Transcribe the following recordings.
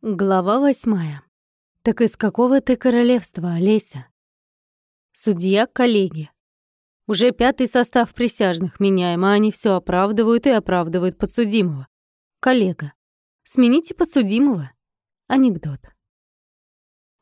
Глава восьмая. Так из какого ты королевства, Олеся? Судья коллеги. Уже пятый состав присяжных меняем, а они все оправдывают и оправдывают подсудимого. Коллега. Смените подсудимого. Анекдот.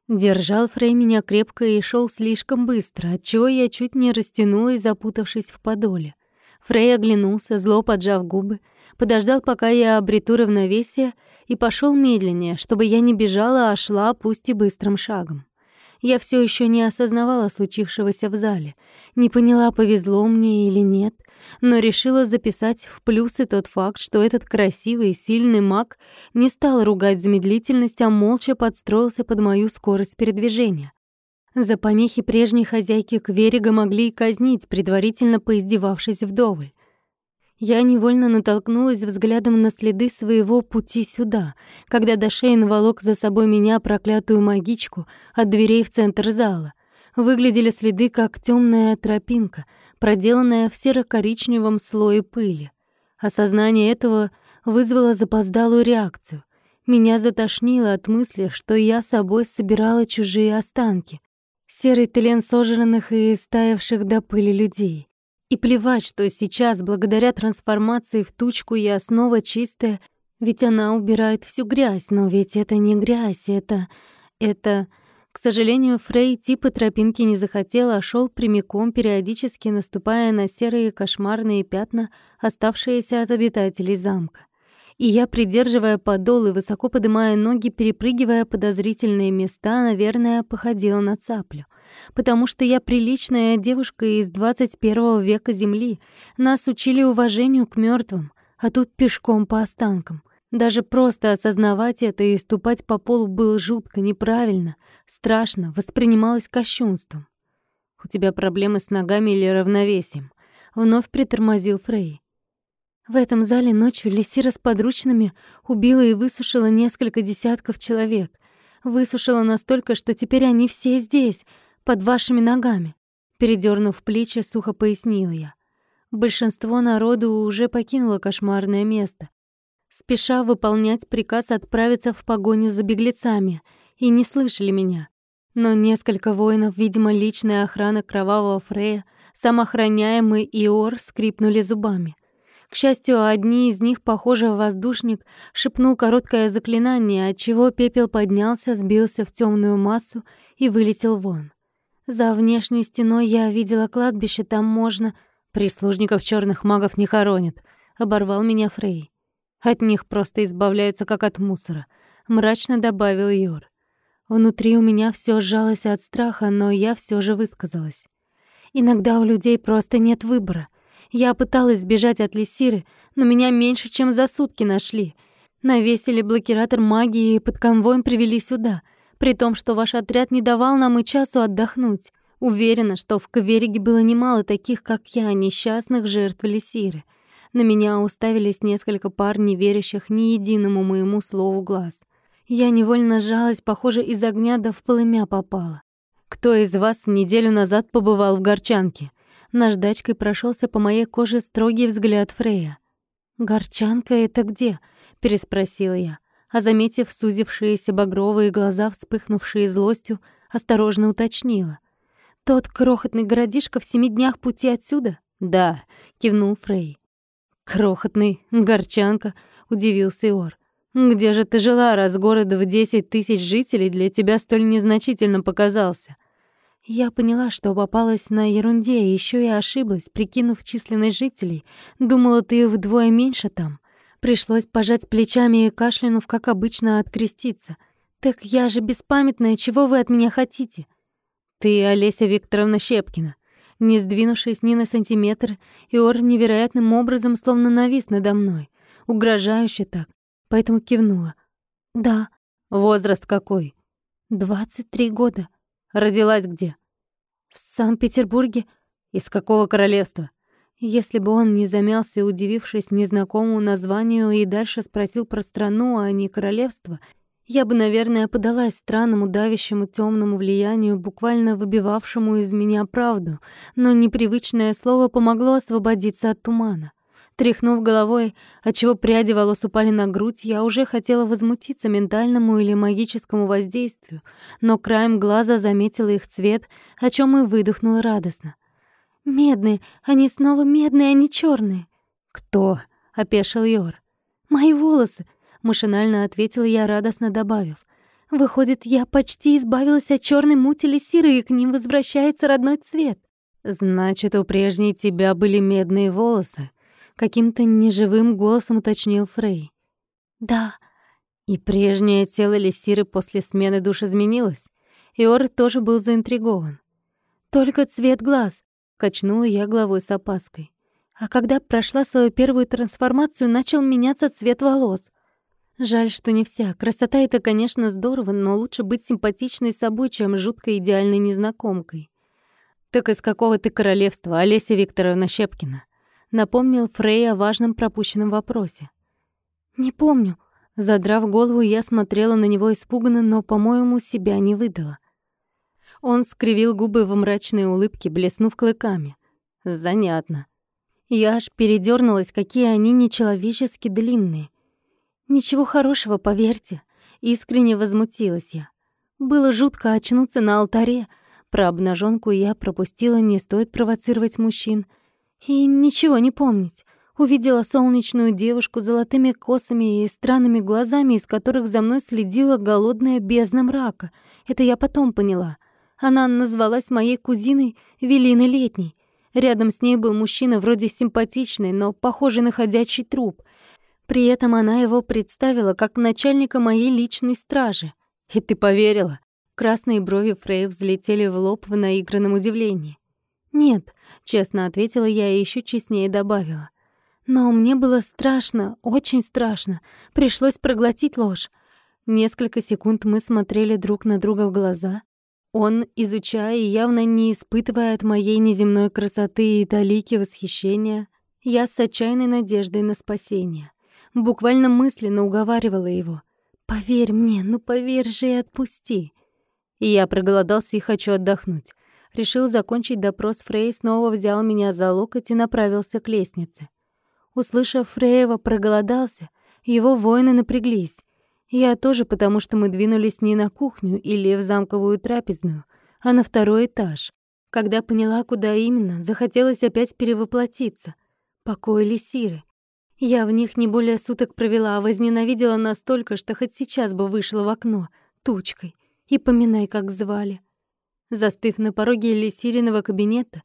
Держал Фрей меня крепко и шел слишком быстро, отчего я чуть не растянулась, запутавшись в подоле. Фрей оглянулся, зло поджав губы, подождал, пока я обрету равновесие, и пошел медленнее, чтобы я не бежала, а шла, пусть и быстрым шагом. Я все еще не осознавала случившегося в зале, не поняла, повезло мне или нет, но решила записать в плюсы тот факт, что этот красивый и сильный маг не стал ругать за медлительность, а молча подстроился под мою скорость передвижения. За помехи прежней хозяйки Кверига могли и казнить, предварительно поиздевавшись вдоволь я невольно натолкнулась взглядом на следы своего пути сюда, когда Дашейн волок за собой меня, проклятую магичку, от дверей в центр зала. Выглядели следы, как темная тропинка, проделанная в серо-коричневом слое пыли. Осознание этого вызвало запоздалую реакцию. Меня затошнило от мысли, что я собой собирала чужие останки. Серый тлен сожранных и истаявших до пыли людей. И плевать, что сейчас, благодаря трансформации в тучку, я снова чистая, ведь она убирает всю грязь, но ведь это не грязь, это... это... К сожалению, Фрей типа тропинки не захотел, а шел прямиком, периодически наступая на серые кошмарные пятна, оставшиеся от обитателей замка. И я, придерживая подол и высоко поднимая ноги, перепрыгивая подозрительные места, наверное, походила на цаплю потому что я приличная девушка из 21 века Земли. Нас учили уважению к мертвым, а тут пешком по останкам. Даже просто осознавать это и ступать по полу было жутко, неправильно, страшно, воспринималось кощунством. «У тебя проблемы с ногами или равновесием?» Вновь притормозил Фрей. В этом зале ночью Лисира с подручными убила и высушила несколько десятков человек. Высушила настолько, что теперь они все здесь, под вашими ногами», — передернув плечи, сухо пояснил я. Большинство народу уже покинуло кошмарное место, спеша выполнять приказ отправиться в погоню за беглецами, и не слышали меня. Но несколько воинов, видимо, личная охрана кровавого Фрея, сам охраняемый Иор скрипнули зубами. К счастью, одни из них, похоже, воздушник, шепнул короткое заклинание, отчего пепел поднялся, сбился в темную массу и вылетел вон. За внешней стеной я видела кладбище, там можно... Прислужников черных магов не хоронят. Оборвал меня Фрей. От них просто избавляются, как от мусора. Мрачно добавил Йор. Внутри у меня все сжалось от страха, но я все же высказалась. Иногда у людей просто нет выбора. Я пыталась сбежать от Лисиры, но меня меньше, чем за сутки нашли. Навесили блокиратор магии и под конвоем привели сюда — при том, что ваш отряд не давал нам и часу отдохнуть. Уверена, что в Кавериге было немало таких, как я, несчастных жертв Лисиры. На меня уставились несколько пар, не верящих ни единому моему слову глаз. Я невольно сжалась, похоже, из огня да в полымя попала. Кто из вас неделю назад побывал в Горчанке? Наждачкой прошелся по моей коже строгий взгляд Фрея. «Горчанка — это где?» — переспросила я а, заметив сузившиеся багровые глаза, вспыхнувшие злостью, осторожно уточнила. «Тот крохотный городишко в семи днях пути отсюда?» «Да», — кивнул Фрей. «Крохотный, горчанка», — удивился Иор. «Где же ты жила, раз город в десять тысяч жителей для тебя столь незначительно показался?» Я поняла, что попалась на ерунде, и ещё и ошиблась, прикинув численность жителей. Думала, ты вдвое меньше там. Пришлось пожать плечами и кашлянув, как обычно, откреститься. «Так я же беспамятная, чего вы от меня хотите?» «Ты Олеся Викторовна Щепкина». Не сдвинувшись ни на сантиметр, Иор невероятным образом словно навис надо мной. Угрожающе так. Поэтому кивнула. «Да». «Возраст какой?» «Двадцать три года». «Родилась где?» «В Санкт-Петербурге». «Из какого королевства?» Если бы он не замялся, удивившись незнакомому названию, и дальше спросил про страну, а не королевство, я бы, наверное, подалась странному, давящему, темному влиянию, буквально выбивавшему из меня правду, но непривычное слово помогло освободиться от тумана. Тряхнув головой, отчего пряди волос упали на грудь, я уже хотела возмутиться ментальному или магическому воздействию, но краем глаза заметила их цвет, о чем и выдохнула радостно. «Медные! Они снова медные, а не черные. «Кто?» — опешил Йор. «Мои волосы!» — машинально ответила я, радостно добавив. «Выходит, я почти избавилась от черной мути лисиры, и к ним возвращается родной цвет». «Значит, у прежней тебя были медные волосы?» каким-то неживым голосом уточнил Фрей. Да. И прежнее тело Лисиры после смены душ изменилось. Иор тоже был заинтригован. Только цвет глаз, качнула я головой с опаской. А когда прошла свою первую трансформацию, начал меняться цвет волос. Жаль, что не вся. Красота — это, конечно, здорово, но лучше быть симпатичной собой, чем жуткой идеальной незнакомкой. «Так из какого ты королевства, Олеся Викторовна Щепкина?» напомнил Фрей о важном пропущенном вопросе. «Не помню». Задрав голову, я смотрела на него испуганно, но, по-моему, себя не выдала. Он скривил губы в мрачной улыбке, блеснув клыками. «Занятно». Я аж передернулась, какие они нечеловечески длинные. «Ничего хорошего, поверьте», — искренне возмутилась я. Было жутко очнуться на алтаре. Про обнаженку я пропустила, не стоит провоцировать мужчин — и ничего не помнить. Увидела солнечную девушку с золотыми косами и странными глазами, из которых за мной следила голодная бездна мрака. Это я потом поняла. Она назвалась моей кузиной Велиной Летней. Рядом с ней был мужчина вроде симпатичный, но похожий на ходячий труп. При этом она его представила как начальника моей личной стражи. И ты поверила? Красные брови Фрей взлетели в лоб в наигранном удивлении. «Нет», — честно ответила я и еще честнее добавила. «Но мне было страшно, очень страшно. Пришлось проглотить ложь. Несколько секунд мы смотрели друг на друга в глаза. Он, изучая и явно не испытывая от моей неземной красоты и талики восхищения, я с отчаянной надеждой на спасение. Буквально мысленно уговаривала его. «Поверь мне, ну поверь же и отпусти». И я проголодался и хочу отдохнуть. Решил закончить допрос Фрей, снова взял меня за локоть и направился к лестнице. Услышав Фреева, проголодался, его воины напряглись. Я тоже, потому что мы двинулись не на кухню или в замковую трапезную, а на второй этаж. Когда поняла, куда именно, захотелось опять перевоплотиться. Покой Лисиры. Я в них не более суток провела, а возненавидела настолько, что хоть сейчас бы вышла в окно, тучкой, и поминай, как звали. Застыв на пороге Лисириного кабинета,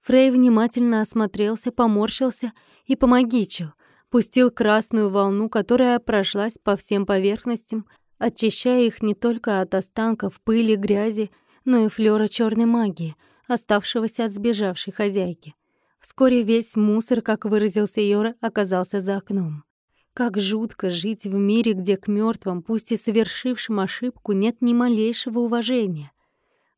Фрей внимательно осмотрелся, поморщился и помогичил, пустил красную волну, которая прошлась по всем поверхностям, очищая их не только от останков пыли, грязи, но и флёра черной магии, оставшегося от сбежавшей хозяйки. Вскоре весь мусор, как выразился Йора, оказался за окном. Как жутко жить в мире, где к мертвым, пусть и совершившим ошибку, нет ни малейшего уважения.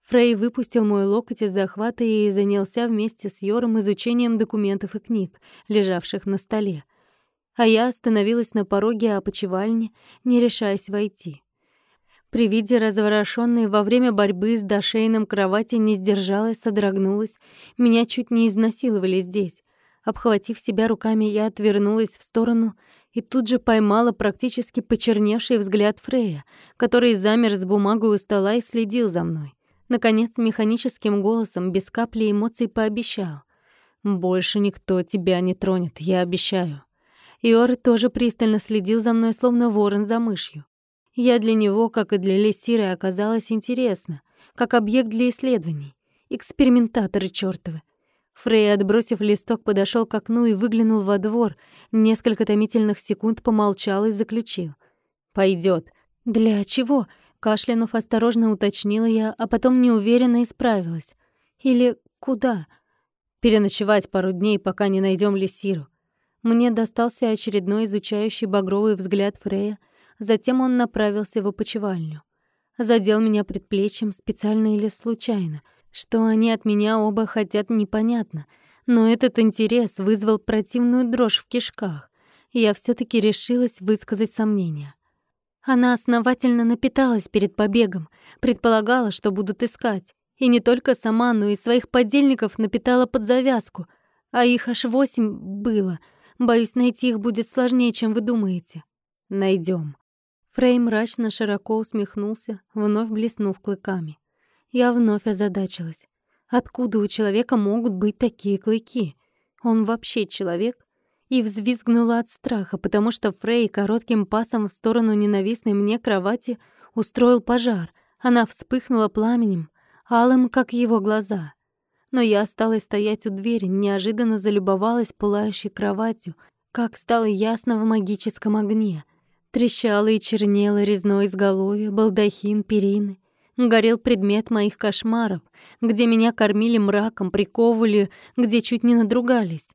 Фрей выпустил мой локоть из захвата и занялся вместе с Йором изучением документов и книг, лежавших на столе. А я остановилась на пороге опочивальни, не решаясь войти. При виде разворошенной во время борьбы с дошейным кровати не сдержалась, содрогнулась. Меня чуть не изнасиловали здесь. Обхватив себя руками, я отвернулась в сторону и тут же поймала практически почерневший взгляд Фрея, который замер с бумагой у стола и следил за мной. Наконец, механическим голосом, без капли эмоций, пообещал. «Больше никто тебя не тронет, я обещаю». Иор тоже пристально следил за мной, словно ворон за мышью. Я для него, как и для Лесиры, оказалась интересна, как объект для исследований. Экспериментаторы чёртовы. Фрей, отбросив листок, подошел к окну и выглянул во двор, несколько томительных секунд помолчал и заключил. Пойдет. «Для чего?» Кашлянув осторожно уточнила я, а потом неуверенно исправилась. Или куда? Переночевать пару дней, пока не найдем Лисиру. Мне достался очередной изучающий багровый взгляд Фрея, затем он направился в опочивальню. Задел меня предплечьем специально или случайно. Что они от меня оба хотят, непонятно. Но этот интерес вызвал противную дрожь в кишках. Я все таки решилась высказать сомнения. Она основательно напиталась перед побегом, предполагала, что будут искать. И не только сама, но и своих подельников напитала под завязку. А их аж восемь было. Боюсь, найти их будет сложнее, чем вы думаете». Найдем. Фрей мрачно широко усмехнулся, вновь блеснув клыками. Я вновь озадачилась. Откуда у человека могут быть такие клыки? Он вообще человек? И взвизгнула от страха, потому что Фрей коротким пасом в сторону ненавистной мне кровати устроил пожар. Она вспыхнула пламенем, алым, как его глаза. Но я осталась стоять у двери, неожиданно залюбовалась пылающей кроватью, как стало ясно в магическом огне. Трещало и чернело резное изголовье, балдахин, перины. Горел предмет моих кошмаров, где меня кормили мраком, приковывали, где чуть не надругались.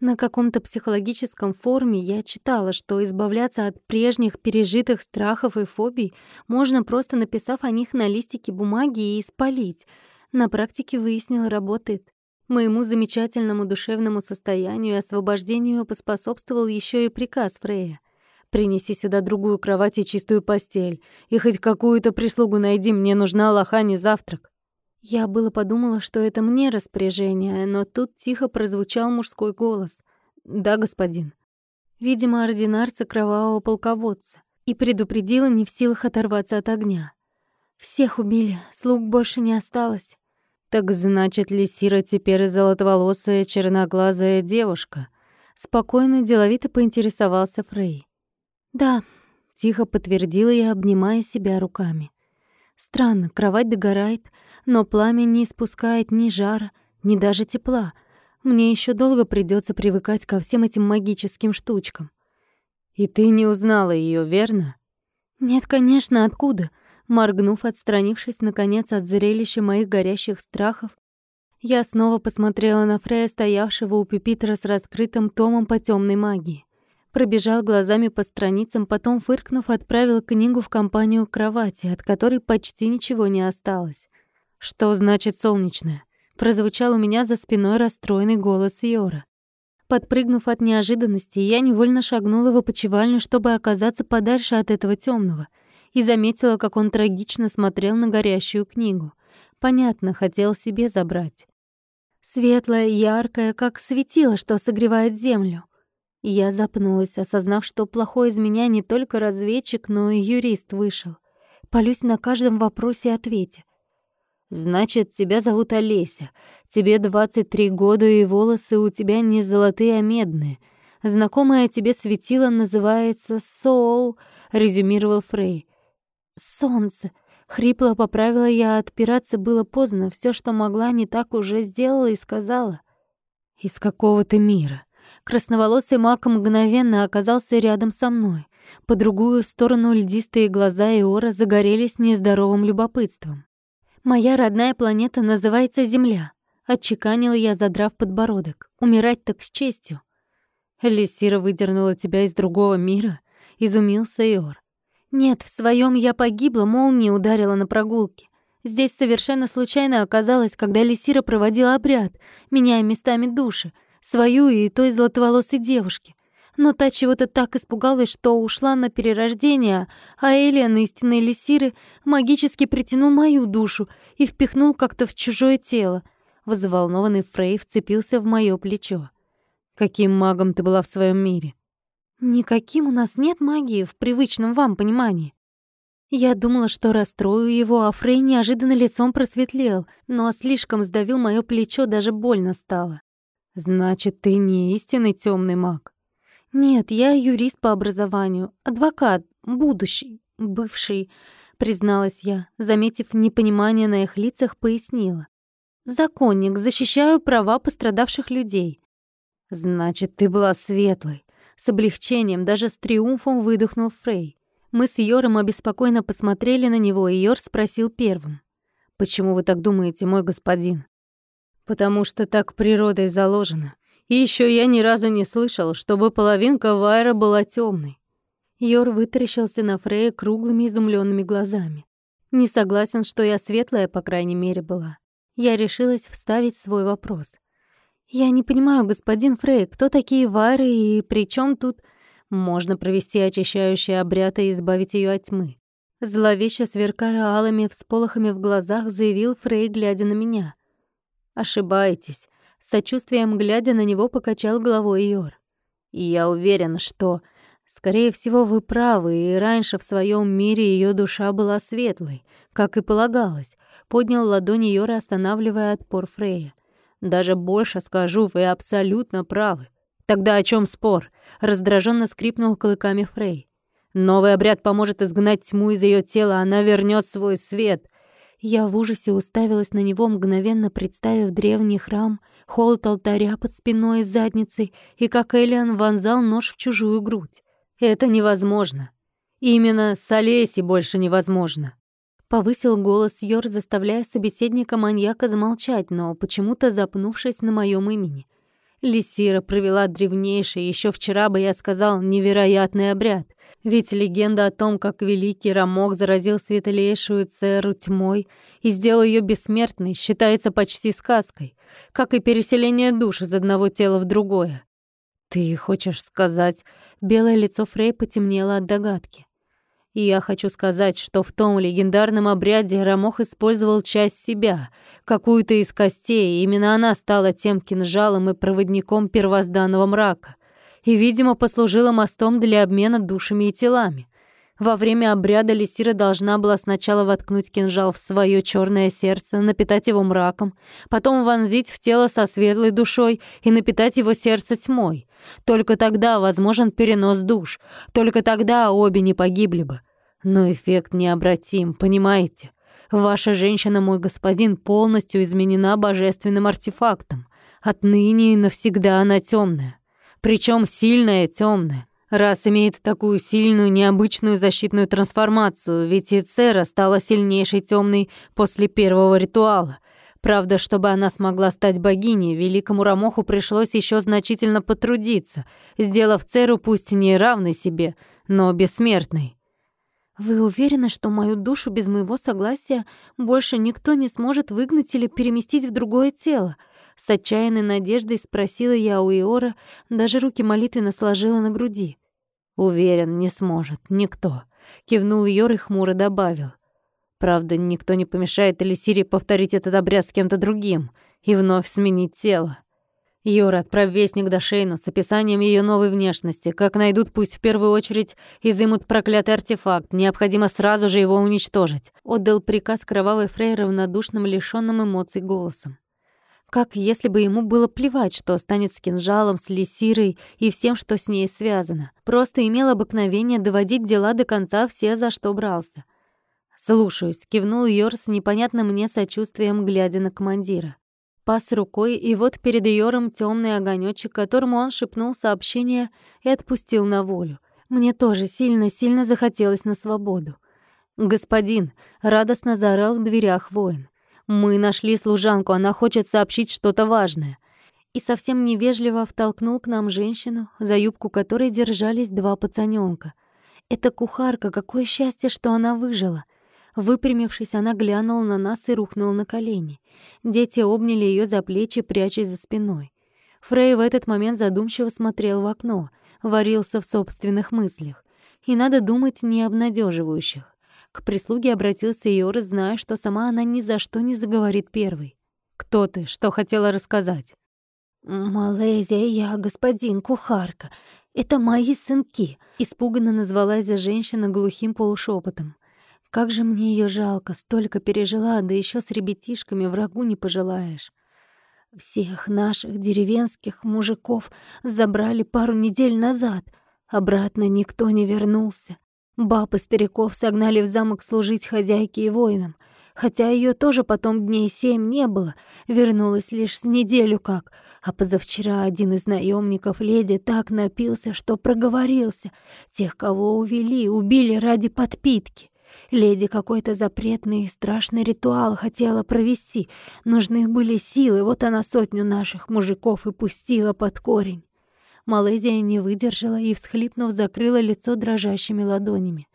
На каком-то психологическом форуме я читала, что избавляться от прежних пережитых страхов и фобий можно просто написав о них на листике бумаги и спалить. На практике выяснила, работает. Моему замечательному душевному состоянию и освобождению поспособствовал еще и приказ Фрея. «Принеси сюда другую кровать и чистую постель, и хоть какую-то прислугу найди, мне нужна лохани завтрак». Я было подумала, что это мне распоряжение, но тут тихо прозвучал мужской голос. «Да, господин». Видимо, ординарца кровавого полководца. И предупредила не в силах оторваться от огня. «Всех убили, слуг больше не осталось». «Так значит ли Сира теперь золотоволосая черноглазая девушка?» Спокойно, деловито поинтересовался Фрей. «Да», — тихо подтвердила я, обнимая себя руками. «Странно, кровать догорает, но пламя не испускает ни жара, ни даже тепла. Мне еще долго придется привыкать ко всем этим магическим штучкам. И ты не узнала ее, верно? Нет, конечно, откуда? Моргнув, отстранившись наконец от зрелища моих горящих страхов, я снова посмотрела на Фрея, стоявшего у пепитера с раскрытым томом по темной магии. Пробежал глазами по страницам, потом, фыркнув, отправил книгу в компанию кровати, от которой почти ничего не осталось. «Что значит солнечная?» Прозвучал у меня за спиной расстроенный голос Йора. Подпрыгнув от неожиданности, я невольно шагнула в опочивальню, чтобы оказаться подальше от этого темного, и заметила, как он трагично смотрел на горящую книгу. Понятно, хотел себе забрать. Светлая, яркая, как светило, что согревает землю. Я запнулась, осознав, что плохой из меня не только разведчик, но и юрист вышел. Полюсь на каждом вопросе и ответе. Значит, тебя зовут Олеся. Тебе 23 года, и волосы у тебя не золотые, а медные. Знакомое тебе светило называется Сол, резюмировал Фрей. Солнце. Хрипло поправила я, отпираться было поздно. Все, что могла, не так уже сделала и сказала. Из какого ты мира? Красноволосый маг мгновенно оказался рядом со мной. По другую сторону льдистые глаза Иора загорелись нездоровым любопытством. «Моя родная планета называется Земля», — отчеканила я, задрав подбородок. «Умирать так с честью». «Лисира выдернула тебя из другого мира?» — изумился Иор. «Нет, в своем я погибла, молния ударила на прогулке. Здесь совершенно случайно оказалось, когда Лисира проводила обряд, меняя местами души, свою и той золотоволосой девушки но та чего-то так испугалась, что ушла на перерождение, а Элиан, истинной Лисиры, магически притянул мою душу и впихнул как-то в чужое тело. Взволнованный Фрей вцепился в моё плечо. «Каким магом ты была в своем мире?» «Никаким у нас нет магии в привычном вам понимании». Я думала, что расстрою его, а Фрей неожиданно лицом просветлел, но слишком сдавил моё плечо, даже больно стало. «Значит, ты не истинный темный маг?» «Нет, я юрист по образованию, адвокат, будущий, бывший», — призналась я, заметив непонимание на их лицах, пояснила. «Законник, защищаю права пострадавших людей». «Значит, ты была светлой», — с облегчением, даже с триумфом выдохнул Фрей. Мы с Йором обеспокоенно посмотрели на него, и Йор спросил первым. «Почему вы так думаете, мой господин?» «Потому что так природой заложено. И еще я ни разу не слышал, чтобы половинка Вайра была темной. Йор вытаращился на Фрея круглыми изумленными глазами. Не согласен, что я светлая, по крайней мере, была. Я решилась вставить свой вопрос. «Я не понимаю, господин Фрей, кто такие Вайры и при чем тут...» «Можно провести очищающий обряд и избавить ее от тьмы». Зловеще сверкая алыми всполохами в глазах, заявил Фрей, глядя на меня. «Ошибаетесь. С сочувствием глядя на него, покачал головой Йор. Я уверен, что... Скорее всего, вы правы, и раньше в своем мире ее душа была светлой, как и полагалось. Поднял ладони Йора, останавливая отпор Фрея. Даже больше скажу, вы абсолютно правы. Тогда о чем спор? Раздраженно скрипнул клыками Фрей. Новый обряд поможет изгнать тьму из ее тела, она вернет свой свет. Я в ужасе уставилась на него, мгновенно представив древний храм, холод алтаря под спиной и задницей, и как Элиан вонзал нож в чужую грудь. Это невозможно. Именно с Олесей больше невозможно. Повысил голос Йор, заставляя собеседника-маньяка замолчать, но почему-то запнувшись на моем имени. Лисира провела древнейший, еще вчера бы я сказал, невероятный обряд. Ведь легенда о том, как великий Рамок заразил светлейшую Церу тьмой и сделал ее бессмертной, считается почти сказкой, как и переселение душ из одного тела в другое. «Ты хочешь сказать...» Белое лицо Фрей потемнело от догадки. И я хочу сказать, что в том легендарном обряде Рамох использовал часть себя, какую-то из костей, именно она стала тем кинжалом и проводником первозданного мрака, и, видимо, послужила мостом для обмена душами и телами. Во время обряда Лисира должна была сначала воткнуть кинжал в свое черное сердце, напитать его мраком, потом вонзить в тело со светлой душой и напитать его сердце тьмой. Только тогда возможен перенос душ, только тогда обе не погибли бы. Но эффект необратим, понимаете? Ваша женщина, мой господин, полностью изменена божественным артефактом. Отныне и навсегда она темная. Причем сильная темная. Раз имеет такую сильную, необычную защитную трансформацию, ведь и Цера стала сильнейшей темной после первого ритуала. Правда, чтобы она смогла стать богиней, великому Рамоху пришлось еще значительно потрудиться, сделав Церу пусть не равной себе, но бессмертной. «Вы уверены, что мою душу без моего согласия больше никто не сможет выгнать или переместить в другое тело?» С отчаянной надеждой спросила я у Иора, даже руки молитвенно сложила на груди. «Уверен, не сможет, никто», — кивнул Йор и хмуро добавил. «Правда, никто не помешает Элисире повторить этот обряд с кем-то другим и вновь сменить тело. Йор, отправь вестник до Шейну с описанием ее новой внешности. Как найдут, пусть в первую очередь изымут проклятый артефакт. Необходимо сразу же его уничтожить», — отдал приказ кровавой Фрей равнодушным, лишённым эмоций голосом. Как если бы ему было плевать, что станет с кинжалом, с лисирой и всем, что с ней связано. Просто имел обыкновение доводить дела до конца все, за что брался. «Слушаюсь», — кивнул Йор с непонятным мне сочувствием, глядя на командира. Пас рукой, и вот перед Йором темный огонечек, которому он шепнул сообщение и отпустил на волю. Мне тоже сильно-сильно захотелось на свободу. «Господин!» — радостно заорал в дверях воин. «Мы нашли служанку, она хочет сообщить что-то важное». И совсем невежливо втолкнул к нам женщину, за юбку которой держались два пацанёнка. Это кухарка, какое счастье, что она выжила. Выпрямившись, она глянула на нас и рухнула на колени. Дети обняли ее за плечи, прячась за спиной. Фрей в этот момент задумчиво смотрел в окно, варился в собственных мыслях. И надо думать не обнадеживающих. К прислуге обратился Йора, зная, что сама она ни за что не заговорит первой. «Кто ты? Что хотела рассказать?» «Малезия, я господин кухарка. Это мои сынки», — испуганно назвалась женщина глухим полушепотом. «Как же мне ее жалко, столько пережила, да еще с ребятишками врагу не пожелаешь». Всех наших деревенских мужиков забрали пару недель назад. Обратно никто не вернулся. Баб и стариков согнали в замок служить хозяйке и воинам, хотя ее тоже потом дней семь не было, вернулась лишь с неделю как, а позавчера один из наемников леди так напился, что проговорился. Тех, кого увели, убили ради подпитки. Леди какой-то запретный и страшный ритуал хотела провести. Нужны были силы, вот она сотню наших мужиков и пустила под корень. Малезия не выдержала и, всхлипнув, закрыла лицо дрожащими ладонями.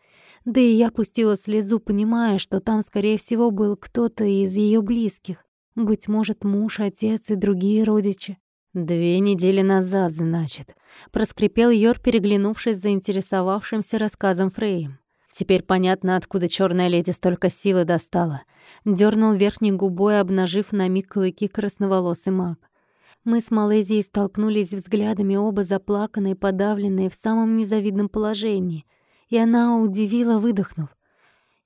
Да и я пустила слезу, понимая, что там, скорее всего, был кто-то из ее близких. Быть может, муж, отец и другие родичи. «Две недели назад, значит», — проскрипел Йор, переглянувшись заинтересовавшимся рассказом Фреем. Теперь понятно, откуда черная леди столько силы достала. Дернул верхней губой, обнажив на миг клыки красноволосый маг. Мы с Малайзией столкнулись взглядами, оба заплаканные, подавленные, в самом незавидном положении. И она удивила, выдохнув.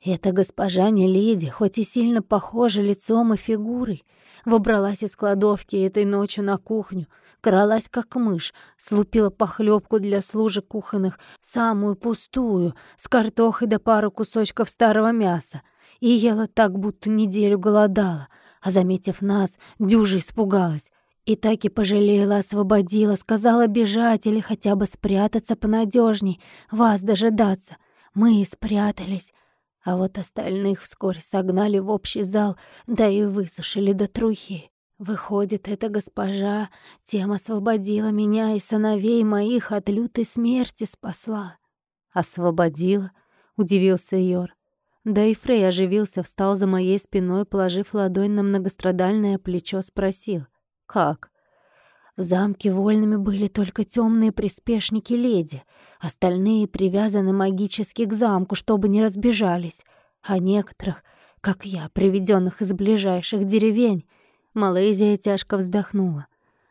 Эта госпожа не леди, хоть и сильно похожа лицом и фигурой, выбралась из кладовки этой ночью на кухню, кралась как мышь, слупила похлебку для служек кухонных, самую пустую, с картохой да пару кусочков старого мяса, и ела так, будто неделю голодала, а, заметив нас, дюжи испугалась. И так и пожалела, освободила, сказала бежать или хотя бы спрятаться понадежней, вас дожидаться. Мы и спрятались, а вот остальных вскоре согнали в общий зал, да и высушили до трухи. Выходит, эта госпожа тем освободила меня и сыновей моих от лютой смерти спасла. «Освободила?» — удивился Йор. Да и Фрей оживился, встал за моей спиной, положив ладонь на многострадальное плечо, спросил. «Как?» В замке вольными были только темные приспешники леди, остальные привязаны магически к замку, чтобы не разбежались, а некоторых, как я, приведенных из ближайших деревень, Малайзия тяжко вздохнула.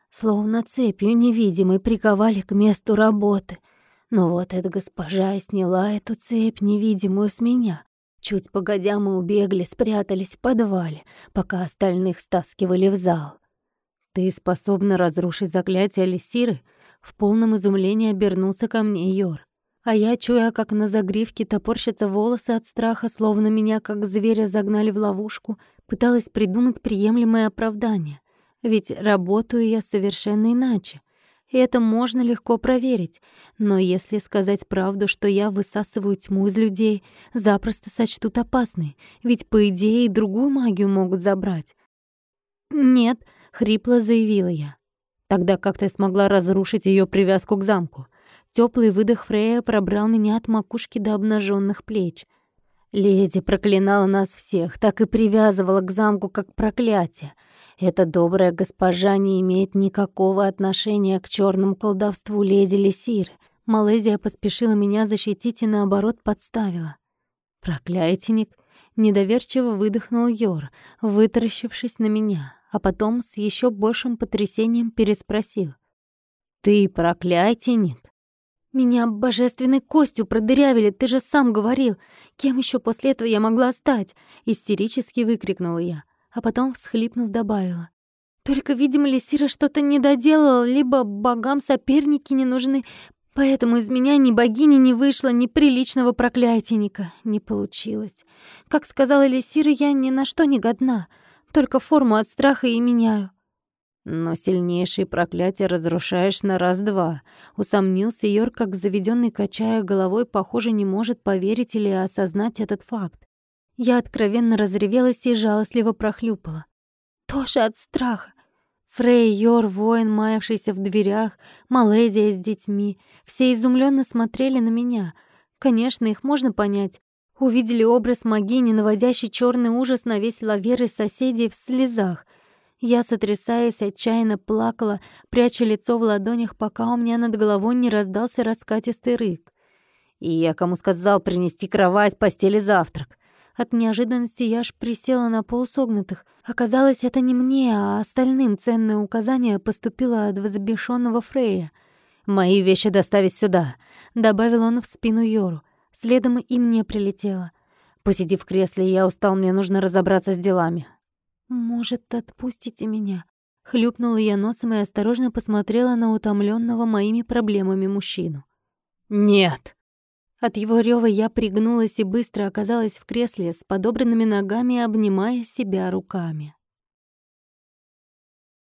Словно цепью невидимой приковали к месту работы. Но вот эта госпожа сняла эту цепь невидимую с меня. Чуть погодя мы убегли, спрятались в подвале, пока остальных стаскивали в зал. «Ты способна разрушить заклятие Лисиры?» В полном изумлении обернулся ко мне Йор. А я, чуя, как на загривке топорщатся волосы от страха, словно меня, как зверя, загнали в ловушку, пыталась придумать приемлемое оправдание. Ведь работаю я совершенно иначе. И это можно легко проверить. Но если сказать правду, что я высасываю тьму из людей, запросто сочтут опасной. Ведь, по идее, и другую магию могут забрать. «Нет», хрипло заявила я. Тогда как ты смогла разрушить ее привязку к замку? Теплый выдох Фрея пробрал меня от макушки до обнаженных плеч. Леди проклинала нас всех, так и привязывала к замку как проклятие. Эта добрая госпожа не имеет никакого отношения к черному колдовству леди Лисиры. Малезия поспешила меня защитить и, наоборот, подставила. «Проклятийник!» — недоверчиво выдохнул Йор, вытаращившись на меня а потом с еще большим потрясением переспросил. «Ты проклятийник?» «Меня божественной костью продырявили, ты же сам говорил. Кем еще после этого я могла стать?» Истерически выкрикнула я, а потом, всхлипнув, добавила. «Только, видимо, Лисира что-то не доделала, либо богам соперники не нужны, Поэтому из меня ни богини не вышло, ни приличного проклятийника не получилось. Как сказала Лисира, я ни на что не годна. Только форму от страха и меняю. Но сильнейшие проклятия разрушаешь на раз-два. Усомнился Йор, как заведенный, качая головой, похоже, не может поверить или осознать этот факт. Я откровенно разревелась и жалостливо прохлюпала. Тоже от страха. Фрей, Йор, воин, маявшийся в дверях, Малезия с детьми. Все изумленно смотрели на меня. Конечно, их можно понять. Увидели образ могини, наводящий черный ужас на весь лавер из соседей в слезах. Я, сотрясаясь, отчаянно плакала, пряча лицо в ладонях, пока у меня над головой не раздался раскатистый рык. «И я кому сказал принести кровать, постель и завтрак?» От неожиданности я аж присела на полусогнутых. Оказалось, это не мне, а остальным ценное указание поступило от взбешенного Фрея. «Мои вещи доставить сюда», — добавил он в спину Йору. Следом и мне прилетело. Посиди в кресле, я устал, мне нужно разобраться с делами. «Может, отпустите меня?» Хлюпнула я носом и осторожно посмотрела на утомленного моими проблемами мужчину. «Нет!» От его рёва я пригнулась и быстро оказалась в кресле с подобранными ногами, обнимая себя руками.